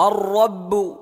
الرب